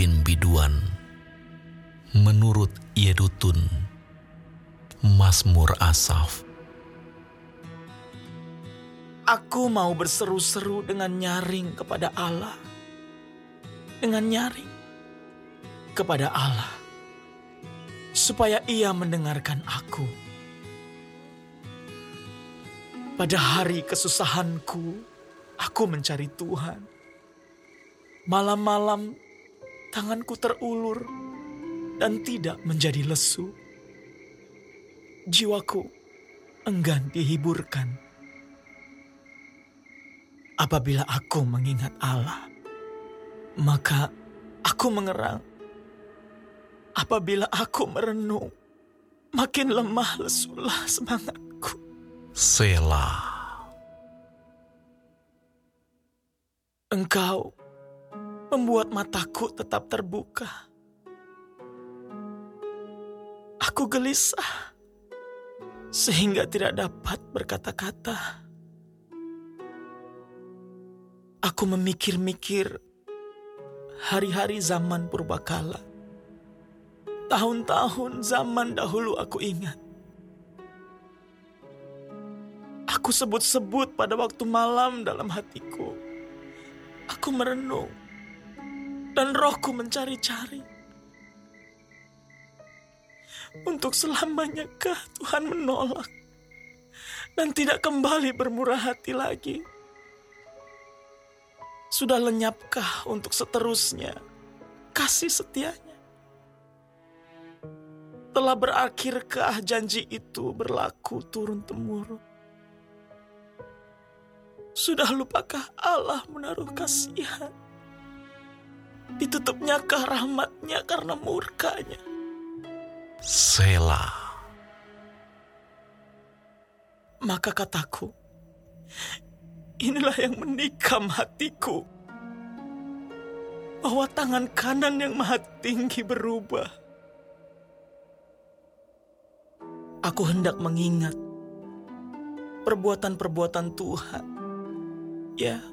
bin biduan menurut Yedutun Mazmur Asaf Aku mau berseru-seru dengan nyaring kepada Allah. Dengan nyaring kepada Allah. Supaya ia mendengarkan aku. Pada hari kesusahanku, aku mencari Tuhan. Malam-malam tanganku terulur dan tidak menjadi lesu. Jiwaku enggan dihiburkan Apabila aku mengingat Allah, maka aku mengerang. Apabila aku merenung, makin lemah lesulah semangatku. Selah. Engkau membuat mataku tetap terbuka. Aku gelisah sehingga tidak dapat berkata-kata. Aku memikir-mikir hari-hari zaman purbakala. Tahun-tahun zaman dahulu aku ingat. Aku sebut-sebut pada waktu malam dalam hatiku. Aku merenung dan rohku mencari-cari. Untuk selamanyakah Tuhan menolak dan tidak kembali bermurah hati lagi? Sudah lenyapkah untuk seterusnya kasih setianya? Telah berakhirkah janji itu berlaku turun-temurun? Sudah lupakah Allah menaruh kasihan? Ditutupnyakah rahmatnya karena murkanya? Selah. Maka kataku, Inilah yang menikam hatiku. Bahwa tangan kanan yang maha tinggi berubah. Aku hendak mengingat perbuatan-perbuatan Tuhan. Ya,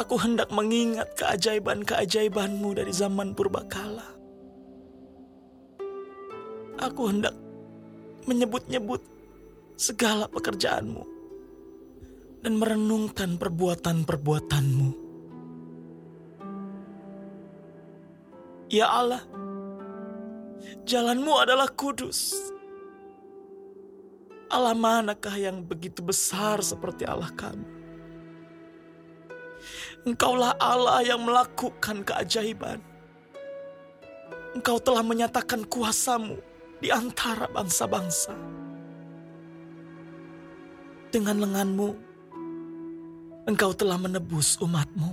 aku hendak mengingat keajaiban-keajaibanmu dari zaman purbakala. Aku hendak menyebut-nyebut segala pekerjaanmu dan merenungkan perbuatan-perbuatanmu. Ya Allah, jalanmu adalah kudus. Allah manakah yang begitu besar seperti Allah kami? Engkaulah Allah yang melakukan keajaiban. Engkau telah menyatakan kuasamu di antara bangsa-bangsa. Dengan lenganmu, Engkau telah menebus umatmu,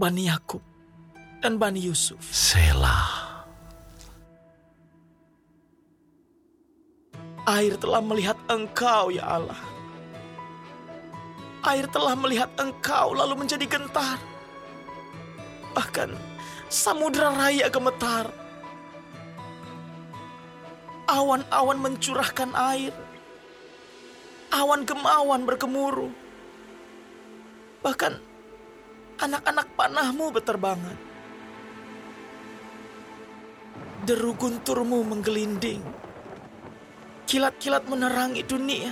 Bani Yakub dan Bani Yusuf. Selah. Air telah melihat engkau, ya Allah. Air telah melihat engkau lalu menjadi gentar. Bahkan samudera raya gemetar. Awan-awan mencurahkan air awan gemawan bergemuruh. Bahkan anak-anak panahmu berterbangan. Deru gunturmu menggelinding. Kilat-kilat menerangi dunia.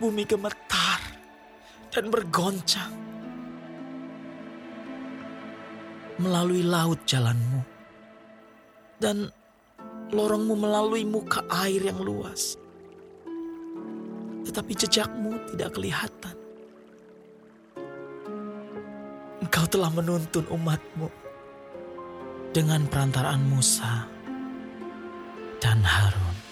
Bumi gemetar dan bergoncang. Melalui laut jalanmu. Dan lorongmu melalui muka air yang luas tetapi jejakmu tidak kelihatan. Engkau telah menuntun umatmu dengan perantaraan Musa dan Harun.